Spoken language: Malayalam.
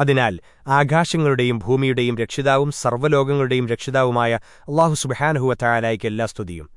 അതിനാൽ ആകാശങ്ങളുടെയും ഭൂമിയുടെയും രക്ഷിതാവും സർവലോകങ്ങളുടെയും രക്ഷിതാവുമായ അള്ളാഹു സുബഹാനഹുവ തായാലായ്ക്ക് എല്ലാ സ്തുതിയും.